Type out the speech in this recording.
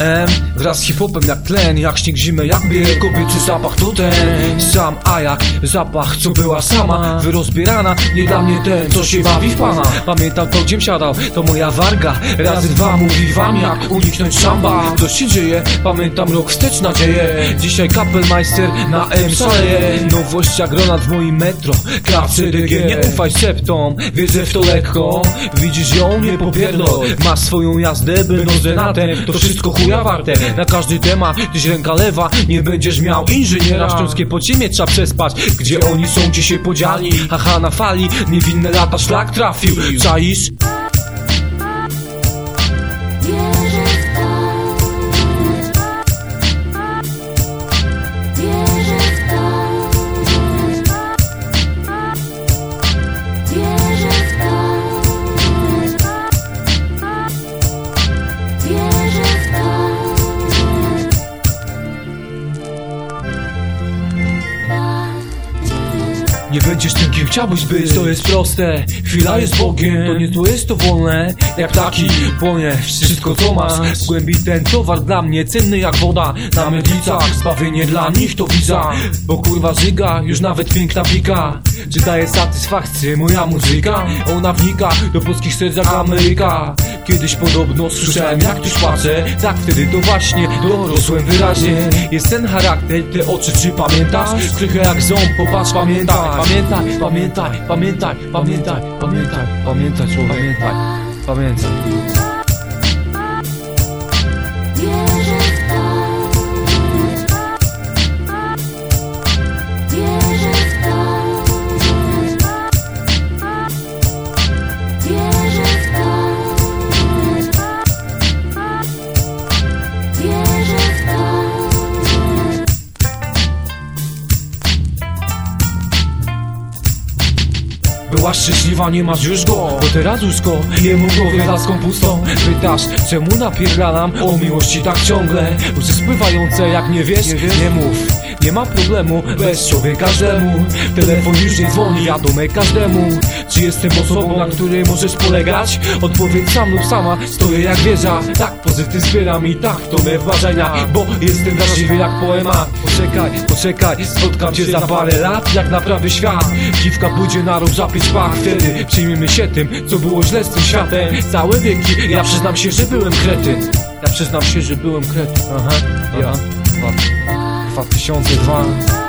Um, hip-hopem jak tlen, jak śnieg zimę, jak bieg. Kobiecy zapach to ten Sam, a jak zapach, co była sama. Wyrozbierana, nie dla mnie ten, co się bawi w pana. Pamiętam to, gdziem siadał, to moja warga. Razy dwa mówi wam, jak uniknąć szamba. Co się dzieje, pamiętam rok wstecz nadzieję. Dzisiaj kapelmeister na M szaleje Nowość jak granat w moim metro. Klapce DG, nie ufaj septom. Wierzę w to lekko. Widzisz ją, nie popierdol. Masz swoją jazdę, będąc denatem To wszystko chuja warte Na każdy temat, gdzieś ręka lewa. Nie będziesz miał inżyniera. Śląskie podziemie trzeba przespać. Gdzie oni są, gdzie się podzieli Haha na fali, niewinne lata szlak trafił. Czaisz? Nie będziesz tym, kim chciałbyś być. To jest proste, chwila jest Bogiem. To nie to jest to wolne, jak taki Płonie wszystko co masz W głębi ten towar dla mnie cenny jak woda. Na medlicach, zbawienie dla nich to wiza Bo kurwa żyga, już nawet piękna pika. Czy daje satysfakcję moja muzyka? Ona wnika do polskich serc jak Ameryka Kiedyś podobno słyszałem jak ktoś płacze. Tak wtedy to właśnie dorosłem wyraźnie. Jest ten charakter, te oczy czy pamiętasz? Trochę jak ząb, popatrz pamiętaj. Pamiętaj, pamiętaj, pamiętaj, pamiętaj, pamiętaj, pamiętaj, człowiek, pamiętaj, pamiętaj Byłaś szczęśliwa, nie masz już go. Bo teraz łóżko, jemu głowy laską pustą. Pytasz, czemu napierdalam o miłości tak ciągle. Łzy spływające, jak nie wiesz, nie, mów Nie ma problemu, bez człowieka każdemu. Telefon już nie dzwoni, ja domek każdemu. Czy jestem osobą, na której możesz polegać? Odpowiedz sam lub sama, stoję jak wieża. Tak, pozytyw zbieram i tak to me wrażenia. Bo jestem wrażliwy jak poema Poczekaj, poczekaj, spotkam cię za parę lat Jak naprawdę świat. Dziwka pójdzie na rok za pięć pach. Wtedy przyjmiemy się tym, co było źle z tym światem. Całe wieki, ja przyznam się, że byłem kretyn. Ja przyznam się, że byłem kretyn. Aha, ja, dwa, 2002 Wierzę